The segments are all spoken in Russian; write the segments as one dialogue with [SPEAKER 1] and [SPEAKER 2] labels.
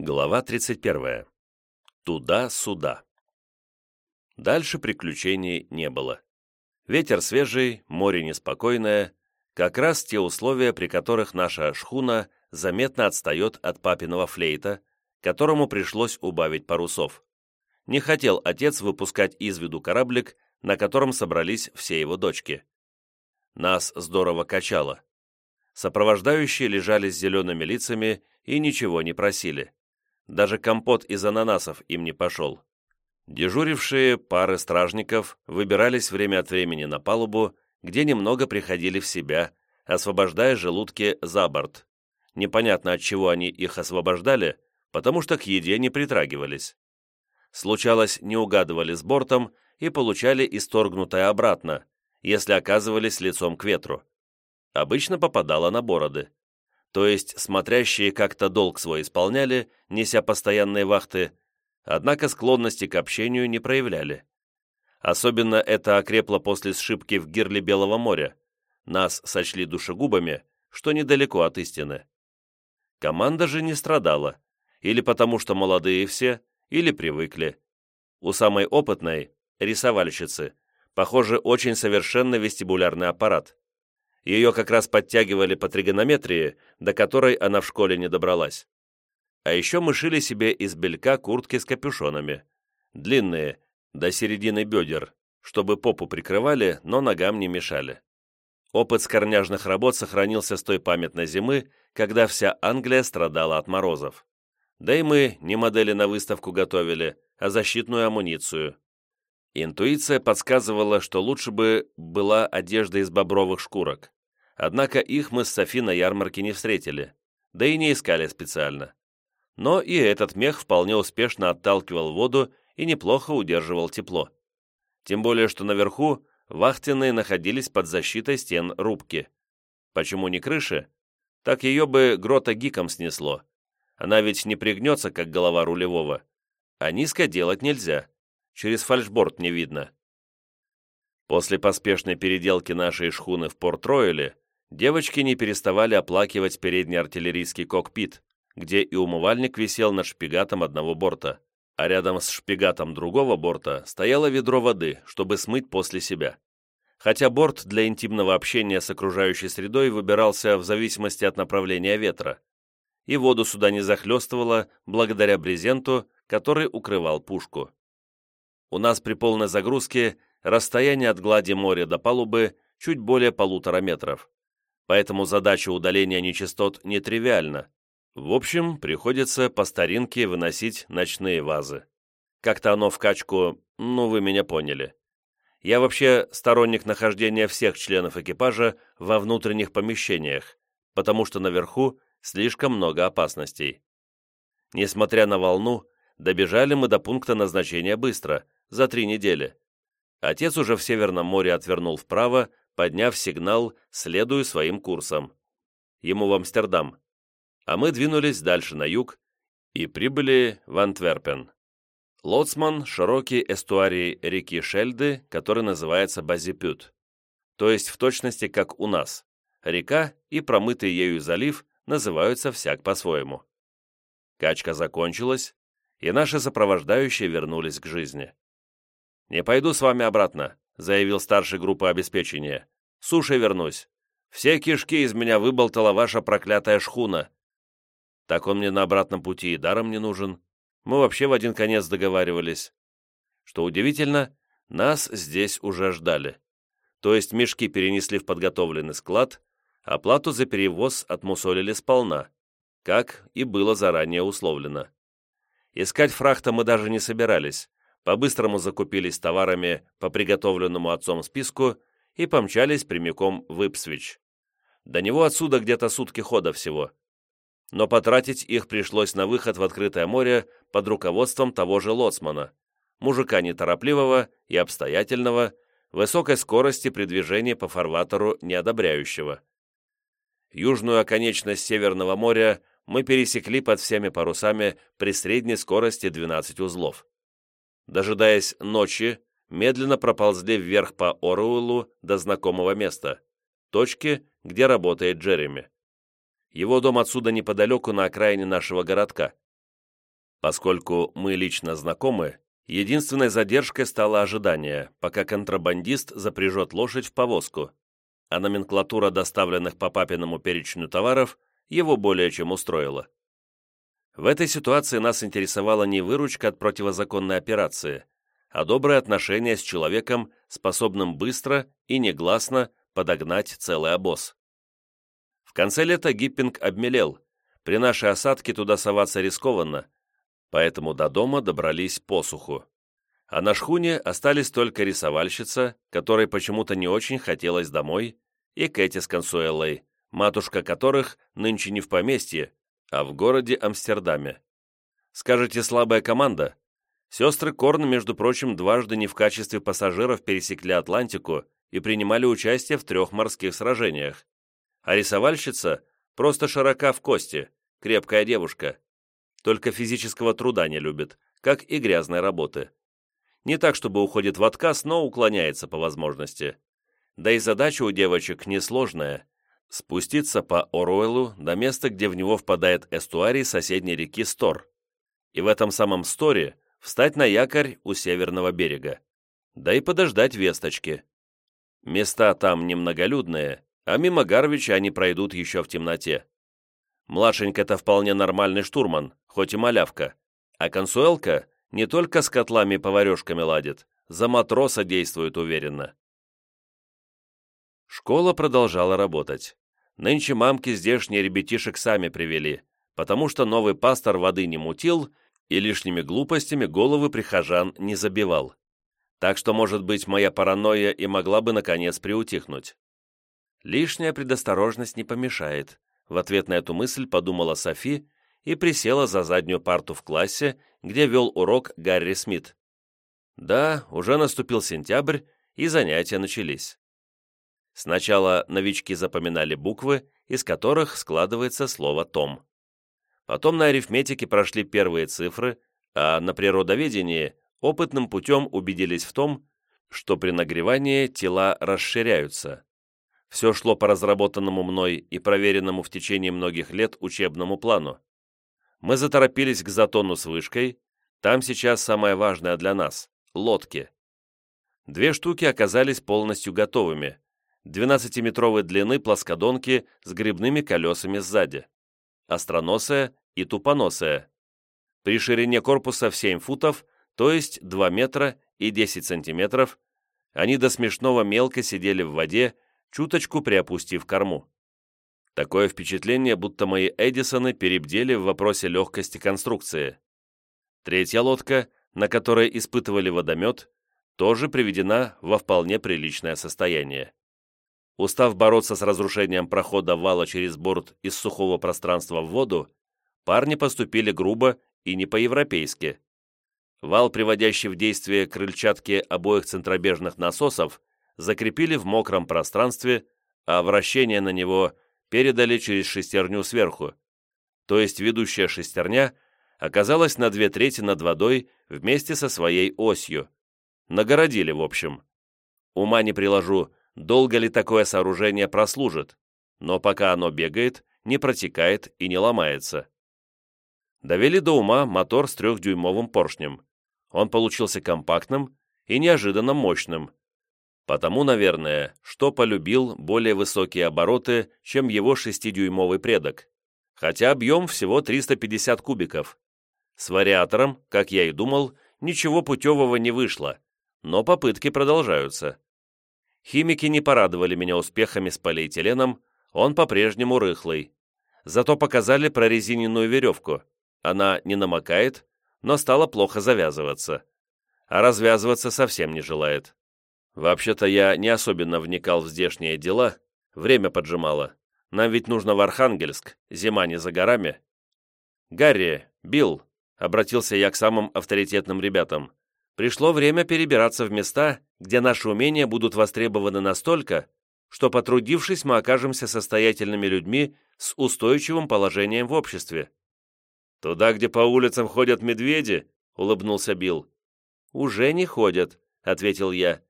[SPEAKER 1] Глава 31. Туда-сюда. Дальше приключений не было. Ветер свежий, море неспокойное, как раз те условия, при которых наша шхуна заметно отстает от папиного флейта, которому пришлось убавить парусов. Не хотел отец выпускать из виду кораблик, на котором собрались все его дочки. Нас здорово качало. Сопровождающие лежали с зелеными лицами и ничего не просили даже компот из ананасов им не пошел. Дежурившие пары стражников выбирались время от времени на палубу, где немного приходили в себя, освобождая желудки за борт. Непонятно, от чего они их освобождали, потому что к еде не притрагивались. Случалось, не угадывали с бортом и получали исторгнутое обратно, если оказывались лицом к ветру. Обычно попадало на бороды то есть смотрящие как-то долг свой исполняли, неся постоянные вахты, однако склонности к общению не проявляли. Особенно это окрепло после сшибки в гирле Белого моря. Нас сочли душегубами, что недалеко от истины. Команда же не страдала, или потому что молодые все, или привыкли. У самой опытной, рисовальщицы, похоже, очень совершенный вестибулярный аппарат. Ее как раз подтягивали по тригонометрии, до которой она в школе не добралась. А еще мы шили себе из белька куртки с капюшонами. Длинные, до середины бедер, чтобы попу прикрывали, но ногам не мешали. Опыт скорняжных работ сохранился с той памятной зимы, когда вся Англия страдала от морозов. Да и мы не модели на выставку готовили, а защитную амуницию. Интуиция подсказывала, что лучше бы была одежда из бобровых шкурок. Однако их мы с Софи на ярмарке не встретили, да и не искали специально. Но и этот мех вполне успешно отталкивал воду и неплохо удерживал тепло. Тем более, что наверху вахтенные находились под защитой стен рубки. Почему не крыши? Так ее бы грота гиком снесло. Она ведь не пригнется, как голова рулевого. А низко делать нельзя через фальшборд не видно. После поспешной переделки нашей шхуны в Порт-Ройле девочки не переставали оплакивать передний артиллерийский кокпит, где и умывальник висел над шпигатом одного борта, а рядом с шпигатом другого борта стояло ведро воды, чтобы смыть после себя. Хотя борт для интимного общения с окружающей средой выбирался в зависимости от направления ветра, и воду сюда не захлестывало благодаря брезенту, который укрывал пушку. У нас при полной загрузке расстояние от глади моря до палубы чуть более полутора метров, поэтому задача удаления нечистот нетривиальна. В общем, приходится по старинке выносить ночные вазы. Как-то оно в качку, ну вы меня поняли. Я вообще сторонник нахождения всех членов экипажа во внутренних помещениях, потому что наверху слишком много опасностей. Несмотря на волну, добежали мы до пункта назначения быстро – за три недели. Отец уже в Северном море отвернул вправо, подняв сигнал «следую своим курсом». Ему в Амстердам. А мы двинулись дальше на юг и прибыли в Антверпен. Лоцман – широкий эстуарий реки Шельды, который называется Базипют. То есть в точности как у нас. Река и промытый ею залив называются всяк по-своему. Качка закончилась, и наши сопровождающие вернулись к жизни. «Не пойду с вами обратно», — заявил старший группы обеспечения. «Сушей вернусь. Все кишки из меня выболтала ваша проклятая шхуна». Так он мне на обратном пути и даром не нужен. Мы вообще в один конец договаривались. Что удивительно, нас здесь уже ждали. То есть мешки перенесли в подготовленный склад, оплату за перевоз отмусолили сполна, как и было заранее условлено. Искать фрахта мы даже не собирались, по-быстрому закупились товарами по приготовленному отцом списку и помчались прямиком в Ипсвич. До него отсюда где-то сутки хода всего. Но потратить их пришлось на выход в открытое море под руководством того же лоцмана, мужика неторопливого и обстоятельного, высокой скорости при движении по фарватеру неодобряющего. Южную оконечность Северного моря мы пересекли под всеми парусами при средней скорости 12 узлов дожидаясь ночи, медленно проползли вверх по Оруэллу до знакомого места, точки, где работает Джереми. Его дом отсюда неподалеку на окраине нашего городка. Поскольку мы лично знакомы, единственной задержкой стало ожидание, пока контрабандист запряжет лошадь в повозку, а номенклатура доставленных по папиному перечню товаров его более чем устроила. В этой ситуации нас интересовала не выручка от противозаконной операции, а доброе отношение с человеком, способным быстро и негласно подогнать целый обоз. В конце лета Гиппинг обмелел, при нашей осадке туда соваться рискованно, поэтому до дома добрались посуху. А на шхуне остались только рисовальщица, которой почему-то не очень хотелось домой, и Кэти с Консуэллой, матушка которых нынче не в поместье, а в городе Амстердаме. Скажете, слабая команда? Сестры Корн, между прочим, дважды не в качестве пассажиров пересекли Атлантику и принимали участие в трех морских сражениях. А рисовальщица просто широка в кости, крепкая девушка. Только физического труда не любит, как и грязной работы. Не так, чтобы уходит в отказ, но уклоняется по возможности. Да и задача у девочек несложная – спуститься по Оруэллу до места, где в него впадает эстуарий соседней реки Стор. И в этом самом Сторе встать на якорь у северного берега. Да и подождать весточки. Места там немноголюдные, а мимо Гарвича они пройдут еще в темноте. Младшенька-то вполне нормальный штурман, хоть и малявка. А консуэлка не только с котлами и поварешками ладит, за матроса действует уверенно. Школа продолжала работать. Нынче мамки здешние ребятишек сами привели, потому что новый пастор воды не мутил и лишними глупостями головы прихожан не забивал. Так что, может быть, моя паранойя и могла бы, наконец, приутихнуть. Лишняя предосторожность не помешает, в ответ на эту мысль подумала Софи и присела за заднюю парту в классе, где вел урок Гарри Смит. Да, уже наступил сентябрь, и занятия начались. Сначала новички запоминали буквы, из которых складывается слово «том». Потом на арифметике прошли первые цифры, а на природоведении опытным путем убедились в том, что при нагревании тела расширяются. Все шло по разработанному мной и проверенному в течение многих лет учебному плану. Мы заторопились к затону с вышкой, там сейчас самое важное для нас — лодки. Две штуки оказались полностью готовыми. 12-метровой длины плоскодонки с грибными колесами сзади. Остроносая и тупоносая. При ширине корпуса в 7 футов, то есть 2 метра и 10 сантиметров, они до смешного мелко сидели в воде чуточку приопустив корму. Такое впечатление, будто мои Эдисоны перебдели в вопросе легкости конструкции. Третья лодка, на которой испытывали водомет, тоже приведена во вполне приличное состояние. Устав бороться с разрушением прохода вала через борт из сухого пространства в воду, парни поступили грубо и не по-европейски. Вал, приводящий в действие крыльчатки обоих центробежных насосов, закрепили в мокром пространстве, а вращение на него передали через шестерню сверху. То есть ведущая шестерня оказалась на две трети над водой вместе со своей осью. Нагородили, в общем. Ума не приложу, долго ли такое сооружение прослужит, но пока оно бегает, не протекает и не ломается. Довели до ума мотор с трехдюймовым поршнем. Он получился компактным и неожиданно мощным, Потому, наверное, что полюбил более высокие обороты, чем его шестидюймовый предок. Хотя объем всего 350 кубиков. С вариатором, как я и думал, ничего путевого не вышло, но попытки продолжаются. Химики не порадовали меня успехами с полиэтиленом, он по-прежнему рыхлый. Зато показали прорезиненную веревку. Она не намокает, но стала плохо завязываться. А развязываться совсем не желает. Вообще-то я не особенно вникал в здешние дела, время поджимало. Нам ведь нужно в Архангельск, зима не за горами. «Гарри, Билл», — обратился я к самым авторитетным ребятам, «пришло время перебираться в места, где наши умения будут востребованы настолько, что, потрудившись, мы окажемся состоятельными людьми с устойчивым положением в обществе». «Туда, где по улицам ходят медведи?» — улыбнулся Билл. «Уже не ходят», — ответил я.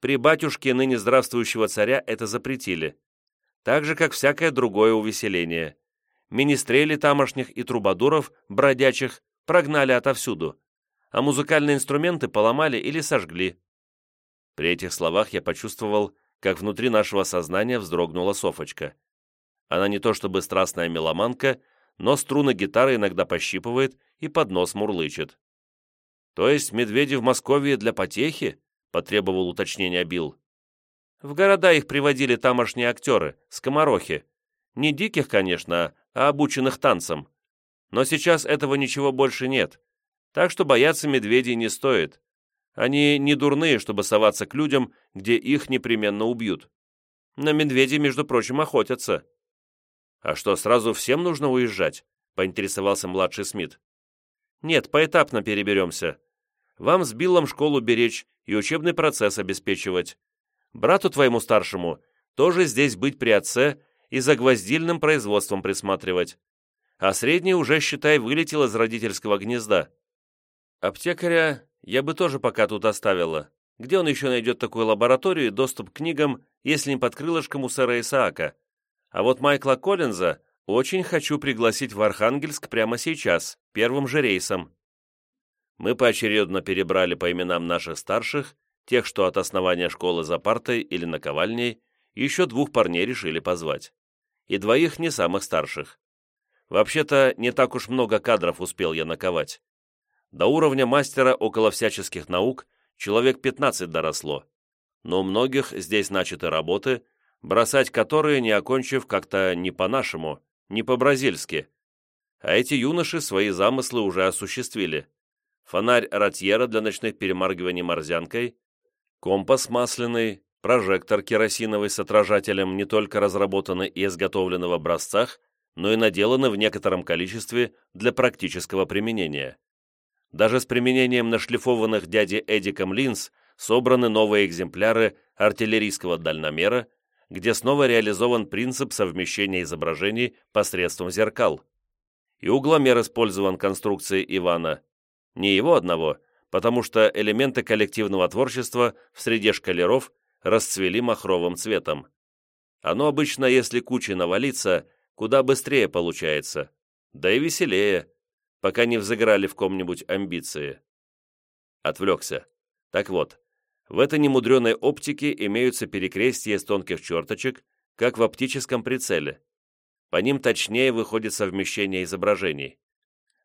[SPEAKER 1] При батюшке ныне здравствующего царя это запретили. Так же, как всякое другое увеселение. Министрели тамошних и трубадуров, бродячих, прогнали отовсюду, а музыкальные инструменты поломали или сожгли». При этих словах я почувствовал, как внутри нашего сознания вздрогнула Софочка. Она не то чтобы страстная меломанка, но струны гитары иногда пощипывает и под нос мурлычет. «То есть медведи в Москве для потехи?» — потребовал уточнения Билл. «В города их приводили тамошние актеры, скоморохи. Не диких, конечно, а обученных танцам. Но сейчас этого ничего больше нет, так что бояться медведей не стоит. Они не дурные, чтобы соваться к людям, где их непременно убьют. На медведей, между прочим, охотятся». «А что, сразу всем нужно уезжать?» — поинтересовался младший Смит. «Нет, поэтапно переберемся. Вам с Биллом школу беречь и учебный процесс обеспечивать. Брату твоему старшему тоже здесь быть при отце и за гвоздильным производством присматривать. А средний уже, считай, вылетел из родительского гнезда. Аптекаря я бы тоже пока тут оставила. Где он еще найдет такую лабораторию и доступ к книгам, если не под крылышком у сэра Исаака? А вот Майкла Коллинза очень хочу пригласить в Архангельск прямо сейчас, первым же рейсом. Мы поочередно перебрали по именам наших старших, тех, что от основания школы за партой или наковальней, еще двух парней решили позвать. И двоих не самых старших. Вообще-то, не так уж много кадров успел я наковать. До уровня мастера около всяческих наук человек 15 доросло. Но у многих здесь начаты работы, бросать которые, не окончив как-то не по-нашему, не по-бразильски. А эти юноши свои замыслы уже осуществили. Фонарь Ратьера для ночных перемаргиваний морзянкой, компас масляный, прожектор керосиновый с отражателем, не только разработанный и изготовленный в образцах, но и наделаны в некотором количестве для практического применения. Даже с применением нашлифованных дяди Эдиком линз собраны новые экземпляры артиллерийского дальномера, где снова реализован принцип совмещения изображений посредством зеркал. И угломер использован конструкцией Ивана. Не его одного, потому что элементы коллективного творчества в среде шкалеров расцвели махровым цветом. Оно обычно, если кучей навалиться, куда быстрее получается, да и веселее, пока не взыграли в ком-нибудь амбиции. Отвлекся. Так вот, в этой немудреной оптике имеются перекрестия из тонких черточек, как в оптическом прицеле. По ним точнее выходит совмещение изображений.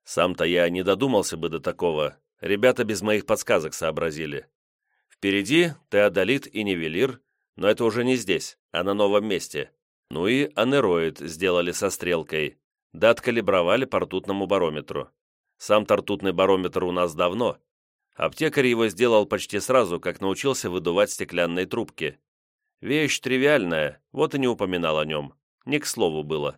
[SPEAKER 1] Сам-то я не додумался бы до такого, ребята без моих подсказок сообразили. Впереди теодолит и нивелир, но это уже не здесь, а на новом месте. Ну и анероид сделали со стрелкой, да откалибровали по ртутному барометру. Сам-то ртутный барометр у нас давно, Аптекарь его сделал почти сразу, как научился выдувать стеклянные трубки. Вещь тривиальная, вот и не упоминал о нем. Не к слову было.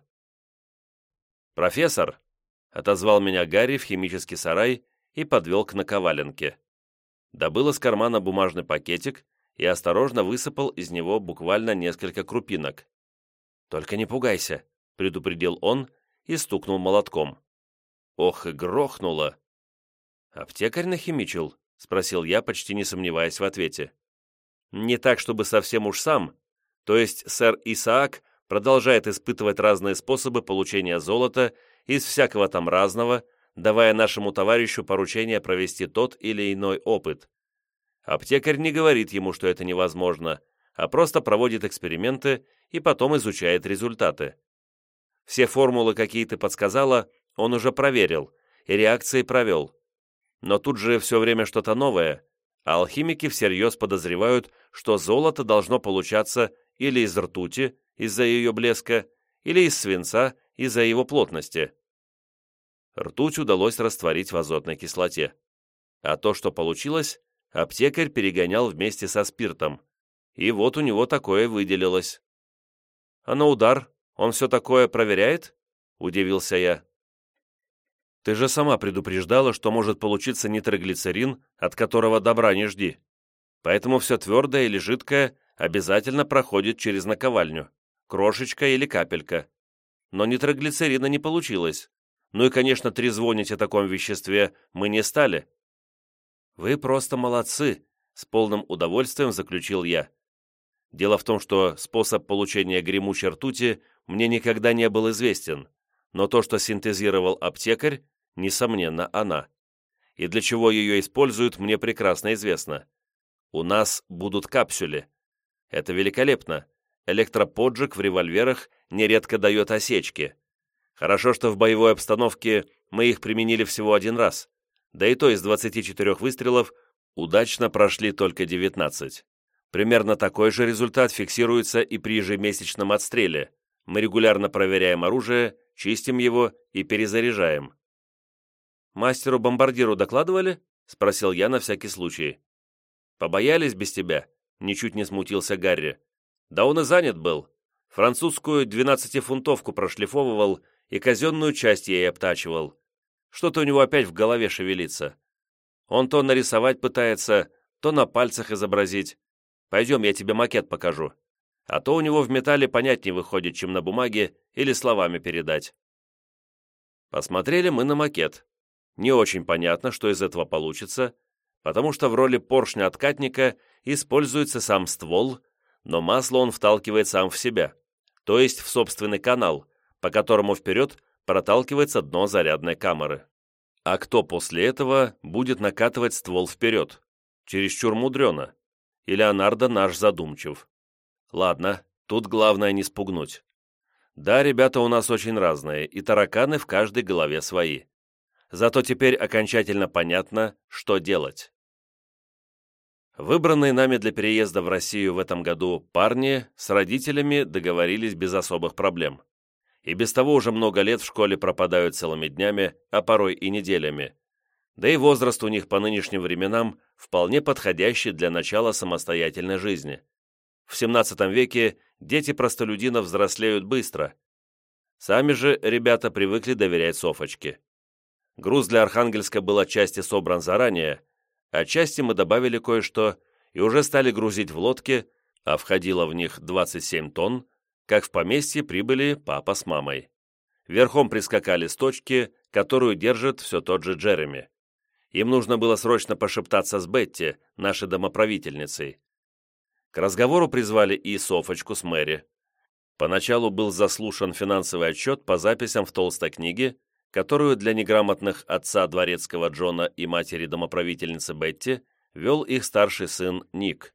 [SPEAKER 1] «Профессор!» — отозвал меня Гарри в химический сарай и подвел к наковаленке. Добыл из кармана бумажный пакетик и осторожно высыпал из него буквально несколько крупинок. «Только не пугайся», — предупредил он и стукнул молотком. Ох, и грохнуло! «Аптекарь нахимичил?» — спросил я, почти не сомневаясь в ответе. «Не так, чтобы совсем уж сам. То есть сэр Исаак продолжает испытывать разные способы получения золота из всякого там разного, давая нашему товарищу поручение провести тот или иной опыт. Аптекарь не говорит ему, что это невозможно, а просто проводит эксперименты и потом изучает результаты. Все формулы, какие ты подсказала, он уже проверил, и реакции провел. Но тут же все время что-то новое, а алхимики всерьез подозревают, что золото должно получаться или из ртути, из-за ее блеска, или из свинца, из-за его плотности. Ртуть удалось растворить в азотной кислоте. А то, что получилось, аптекарь перегонял вместе со спиртом. И вот у него такое выделилось. «А на удар он все такое проверяет?» – удивился я. Ты же сама предупреждала, что может получиться нитроглицерин, от которого добра не жди. Поэтому все твердое или жидкое обязательно проходит через наковальню, крошечка или капелька. Но нитроглицерина не получилось. Ну и, конечно, трезвонить о таком веществе мы не стали. «Вы просто молодцы», — с полным удовольствием заключил я. Дело в том, что способ получения гремучей ртути мне никогда не был известен, но то, что синтезировал аптекарь, несомненно, она. И для чего ее используют, мне прекрасно известно. У нас будут капсюли. Это великолепно. Электроподжиг в револьверах нередко дает осечки. Хорошо, что в боевой обстановке мы их применили всего один раз. Да и то из 24 выстрелов удачно прошли только 19. Примерно такой же результат фиксируется и при ежемесячном отстреле. Мы регулярно проверяем оружие, чистим его и перезаряжаем. «Мастеру-бомбардиру докладывали?» — спросил я на всякий случай. «Побоялись без тебя?» — ничуть не смутился Гарри. «Да он и занят был. Французскую двенадцатифунтовку прошлифовывал и казенную часть ей обтачивал. Что-то у него опять в голове шевелится. Он то нарисовать пытается, то на пальцах изобразить. Пойдем, я тебе макет покажу. А то у него в металле понятнее выходит, чем на бумаге или словами передать. Посмотрели мы на макет. Не очень понятно, что из этого получится, потому что в роли поршня-откатника используется сам ствол, но масло он вталкивает сам в себя, то есть в собственный канал, по которому вперед проталкивается дно зарядной камеры. А кто после этого будет накатывать ствол вперед? Чересчур мудрено. И Леонардо наш задумчив. Ладно, тут главное не спугнуть. Да, ребята у нас очень разные, и тараканы в каждой голове свои. Зато теперь окончательно понятно, что делать. Выбранные нами для переезда в Россию в этом году парни с родителями договорились без особых проблем. И без того уже много лет в школе пропадают целыми днями, а порой и неделями. Да и возраст у них по нынешним временам вполне подходящий для начала самостоятельной жизни. В 17 веке дети простолюдинов взрослеют быстро. Сами же ребята привыкли доверять Софочке. Груз для Архангельска был отчасти собран заранее, отчасти мы добавили кое-что и уже стали грузить в лодки, а входило в них 27 тонн, как в поместье прибыли папа с мамой. Верхом прискакали с точки, которую держит все тот же Джереми. Им нужно было срочно пошептаться с Бетти, нашей домоправительницей. К разговору призвали и Софочку с Мэри. Поначалу был заслушан финансовый отчет по записям в толстой книге, которую для неграмотных отца дворецкого Джона и матери домоправительницы Бетти вел их старший сын Ник.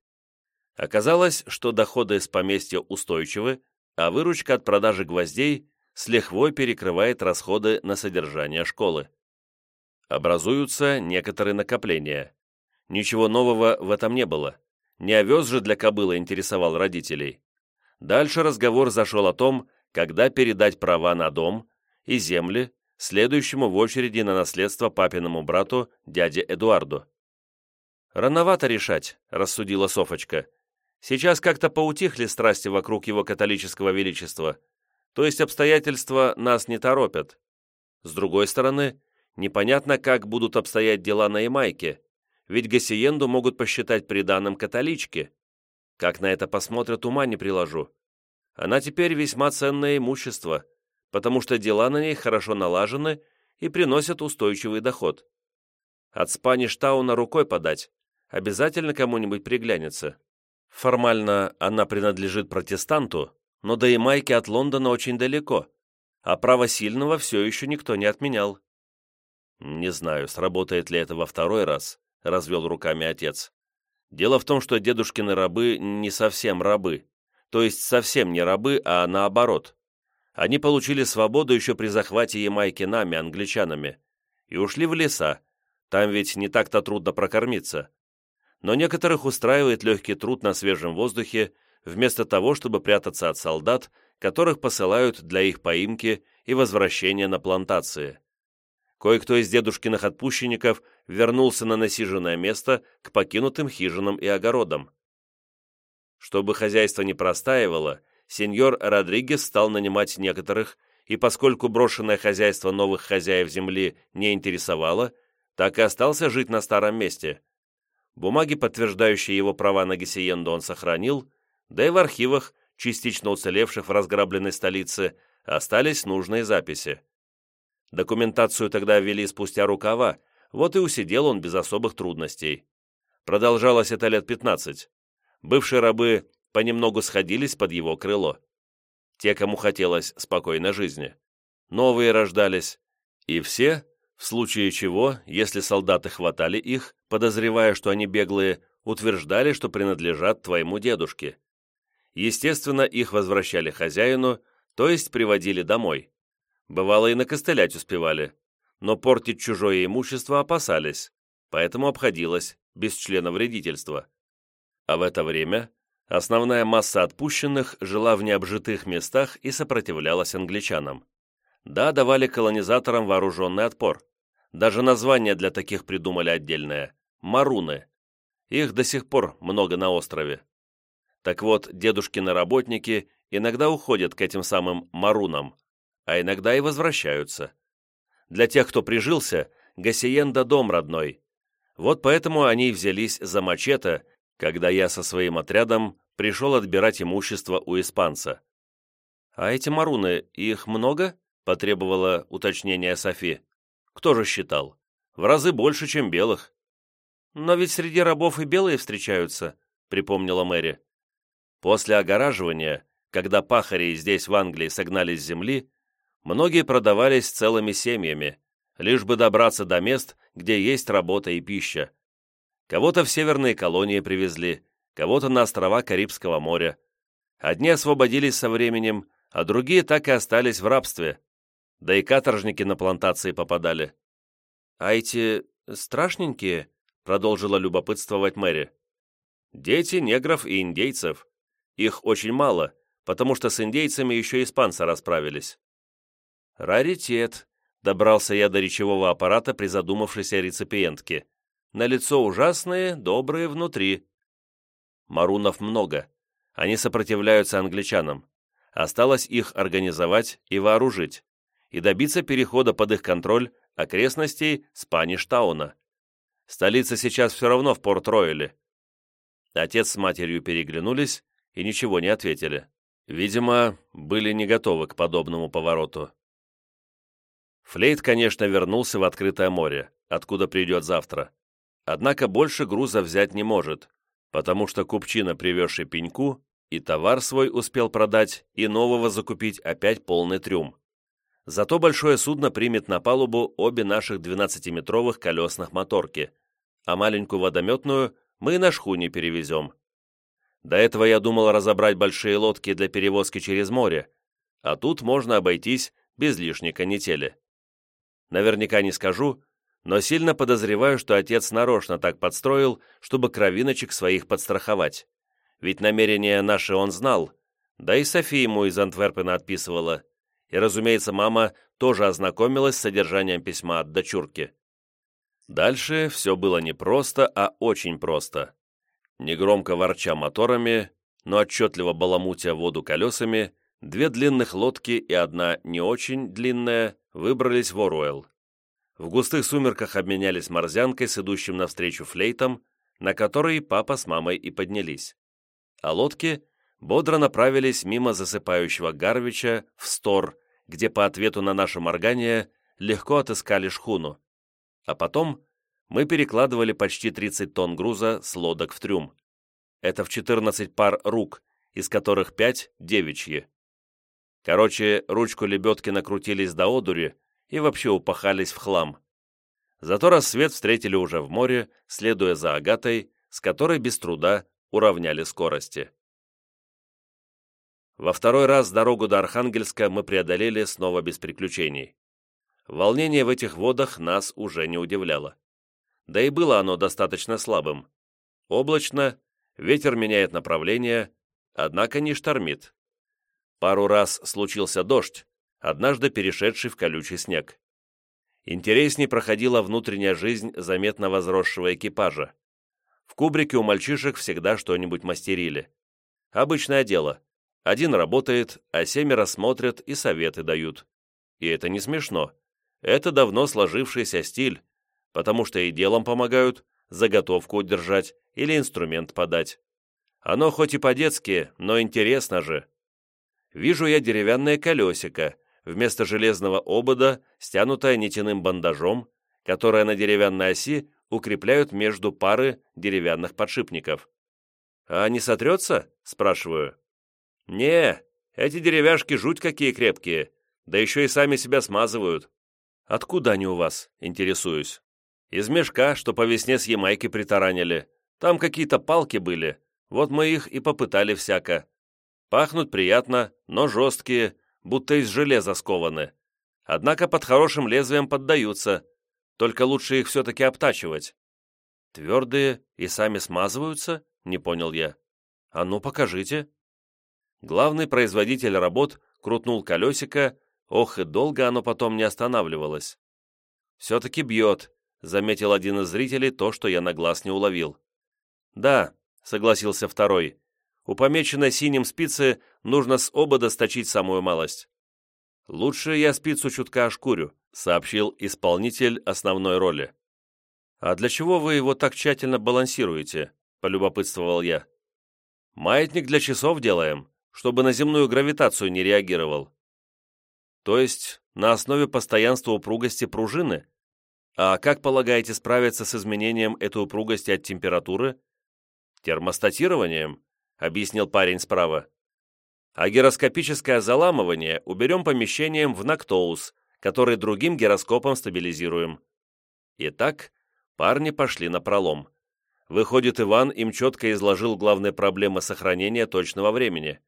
[SPEAKER 1] Оказалось, что доходы из поместья устойчивы, а выручка от продажи гвоздей с лихвой перекрывает расходы на содержание школы. Образуются некоторые накопления. Ничего нового в этом не было. Не овес же для кобылы интересовал родителей. Дальше разговор зашел о том, когда передать права на дом и земли следующему в очереди на наследство папиному брату, дяде Эдуарду. «Рановато решать», — рассудила Софочка. «Сейчас как-то поутихли страсти вокруг его католического величества, то есть обстоятельства нас не торопят. С другой стороны, непонятно, как будут обстоять дела на Ямайке, ведь Гассиенду могут посчитать приданным католичке. Как на это посмотрят, ума не приложу. Она теперь весьма ценное имущество, потому что дела на ней хорошо налажены и приносят устойчивый доход. От Спаништауна рукой подать, обязательно кому-нибудь приглянется. Формально она принадлежит протестанту, но до Ямайки от Лондона очень далеко, а право сильного все еще никто не отменял. «Не знаю, сработает ли это во второй раз», — развел руками отец. «Дело в том, что дедушкины рабы не совсем рабы, то есть совсем не рабы, а наоборот. Они получили свободу еще при захвате Ямайки нами, англичанами, и ушли в леса. Там ведь не так-то трудно прокормиться. Но некоторых устраивает легкий труд на свежем воздухе, вместо того, чтобы прятаться от солдат, которых посылают для их поимки и возвращения на плантации. Кое-кто из дедушкиных отпущенников вернулся на насиженное место к покинутым хижинам и огородам. Чтобы хозяйство не простаивало, сеньор Родригес стал нанимать некоторых, и поскольку брошенное хозяйство новых хозяев земли не интересовало, так и остался жить на старом месте. Бумаги, подтверждающие его права на Гесиенду, он сохранил, да и в архивах, частично уцелевших в разграбленной столице, остались нужные записи. Документацию тогда ввели спустя рукава, вот и усидел он без особых трудностей. Продолжалось это лет пятнадцать. Бывшие рабы понемногу сходились под его крыло. Те, кому хотелось спокойной жизни. Новые рождались, и все в случае чего, если солдаты хватали их, подозревая, что они беглые, утверждали, что принадлежат твоему дедушке. Естественно, их возвращали хозяину, то есть приводили домой. Бывало и накостылять успевали, но портить чужое имущество опасались, поэтому обходилось без члена вредительства. А в это время основная масса отпущенных жила в необжитых местах и сопротивлялась англичанам. Да, давали колонизаторам вооруженный отпор. Даже название для таких придумали отдельное – маруны. Их до сих пор много на острове. Так вот, дедушкины работники иногда уходят к этим самым марунам, а иногда и возвращаются. Для тех, кто прижился, Гассиенда – дом родной. Вот поэтому они взялись за мачете, когда я со своим отрядом пришел отбирать имущество у испанца. «А эти маруны, их много?» – потребовала уточнения Софи. «Кто же считал? В разы больше, чем белых». «Но ведь среди рабов и белые встречаются», – припомнила Мэри. После огораживания, когда пахари здесь, в Англии, согнали с земли, многие продавались целыми семьями, лишь бы добраться до мест, где есть работа и пища. Кого-то в северные колонии привезли, кого-то на острова Карибского моря. Одни освободились со временем, а другие так и остались в рабстве. Да и каторжники на плантации попадали. «А эти страшненькие?» — продолжила любопытствовать Мэри. «Дети негров и индейцев. Их очень мало, потому что с индейцами еще испанцы расправились». «Раритет», — добрался я до речевого аппарата при задумавшейся реципиентке. «На лицо ужасные, добрые внутри». Марунов много. Они сопротивляются англичанам. Осталось их организовать и вооружить, и добиться перехода под их контроль окрестностей Спаништауна. Столица сейчас все равно в Порт-Ройле. Отец с матерью переглянулись и ничего не ответили. Видимо, были не готовы к подобному повороту. Флейт, конечно, вернулся в открытое море, откуда придет завтра. Однако больше груза взять не может, потому что купчина, привезший пеньку, и товар свой успел продать, и нового закупить опять полный трюм. Зато большое судно примет на палубу обе наших 12-метровых колесных моторки, а маленькую водометную мы на шхуне перевезем. До этого я думал разобрать большие лодки для перевозки через море, а тут можно обойтись без лишней канители. Наверняка не скажу, но сильно подозреваю, что отец нарочно так подстроил, чтобы кровиночек своих подстраховать. Ведь намерения наши он знал, да и София ему из Антверпена отписывала. И, разумеется, мама тоже ознакомилась с содержанием письма от дочурки. Дальше все было не просто, а очень просто. Негромко ворча моторами, но отчетливо баламутя воду колесами, две длинных лодки и одна не очень длинная выбрались в Оруэлл. В густых сумерках обменялись морзянкой с идущим навстречу флейтом, на который папа с мамой и поднялись. А лодки бодро направились мимо засыпающего Гарвича в стор, где по ответу на наше моргание легко отыскали шхуну. А потом мы перекладывали почти 30 тонн груза с лодок в трюм. Это в 14 пар рук, из которых 5 девичьи. Короче, ручку лебедки накрутились до одури и вообще упахались в хлам. Зато рассвет встретили уже в море, следуя за Агатой, с которой без труда уравняли скорости. Во второй раз дорогу до Архангельска мы преодолели снова без приключений. Волнение в этих водах нас уже не удивляло. Да и было оно достаточно слабым. Облачно, ветер меняет направление, однако не штормит. Пару раз случился дождь, однажды перешедший в колючий снег. Интересней проходила внутренняя жизнь заметно возросшего экипажа. В кубрике у мальчишек всегда что-нибудь мастерили. Обычное дело. Один работает, а семеро смотрят и советы дают. И это не смешно. Это давно сложившийся стиль, потому что и делом помогают, заготовку удержать или инструмент подать. Оно хоть и по-детски, но интересно же вижу я деревянное колесико, вместо железного обода, стянутое нитяным бандажом, которое на деревянной оси укрепляют между пары деревянных подшипников. «А не сотрется?» – спрашиваю. «Не, эти деревяшки жуть какие крепкие, да еще и сами себя смазывают. Откуда они у вас, интересуюсь? Из мешка, что по весне с Ямайки притаранили. Там какие-то палки были, вот мы их и попытали всяко. Пахнут приятно, но жесткие, будто из железа скованы. Однако под хорошим лезвием поддаются, только лучше их все-таки обтачивать. Твердые и сами смазываются? Не понял я. А ну, покажите. Главный производитель работ крутнул колесико, ох, и долго оно потом не останавливалось. «Все-таки бьет», — заметил один из зрителей то, что я на глаз не уловил. «Да», — согласился второй, — «у помеченной синим спицы нужно с обода сточить самую малость». «Лучше я спицу чутка ошкурю», — сообщил исполнитель основной роли. «А для чего вы его так тщательно балансируете?» — полюбопытствовал я. «Маятник для часов делаем, чтобы на земную гравитацию не реагировал». «То есть на основе постоянства упругости пружины? А как полагаете справиться с изменением этой упругости от температуры?» «Термостатированием», — объяснил парень справа. «А гироскопическое заламывание уберем помещением в Нактоус, который другим гироскопом стабилизируем». Итак, парни пошли на пролом. Выходит, Иван им четко изложил главные проблемы сохранения точного времени.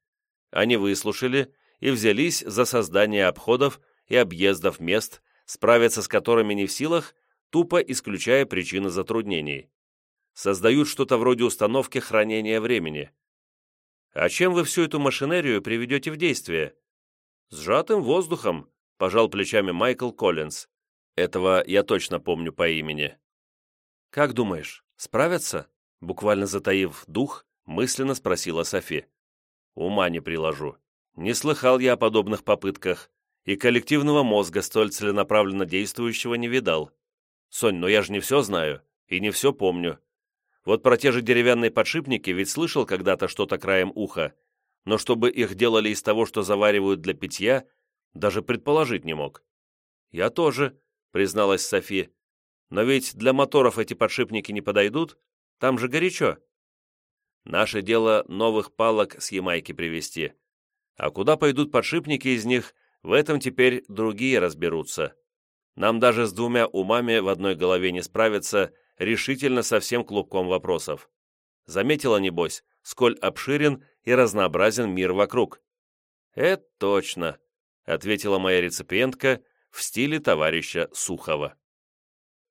[SPEAKER 1] Они выслушали и взялись за создание обходов и объездов мест, справиться с которыми не в силах, тупо исключая причины затруднений создают что-то вроде установки хранения времени. А чем вы всю эту машинерию приведете в действие? Сжатым воздухом, пожал плечами Майкл Коллинз. Этого я точно помню по имени. Как думаешь, справятся? Буквально затаив дух, мысленно спросила Софи. Ума не приложу. Не слыхал я о подобных попытках, и коллективного мозга столь целенаправленно действующего не видал. Сонь, но я же не все знаю и не все помню. Вот про те же деревянные подшипники ведь слышал когда-то что-то краем уха, но чтобы их делали из того, что заваривают для питья, даже предположить не мог. «Я тоже», — призналась Софи. «Но ведь для моторов эти подшипники не подойдут, там же горячо». «Наше дело новых палок с Ямайки привезти. А куда пойдут подшипники из них, в этом теперь другие разберутся. Нам даже с двумя умами в одной голове не справиться, решительно со всем клубком вопросов. Заметила, небось, сколь обширен и разнообразен мир вокруг. «Это точно», — ответила моя реципиентка в стиле товарища Сухова.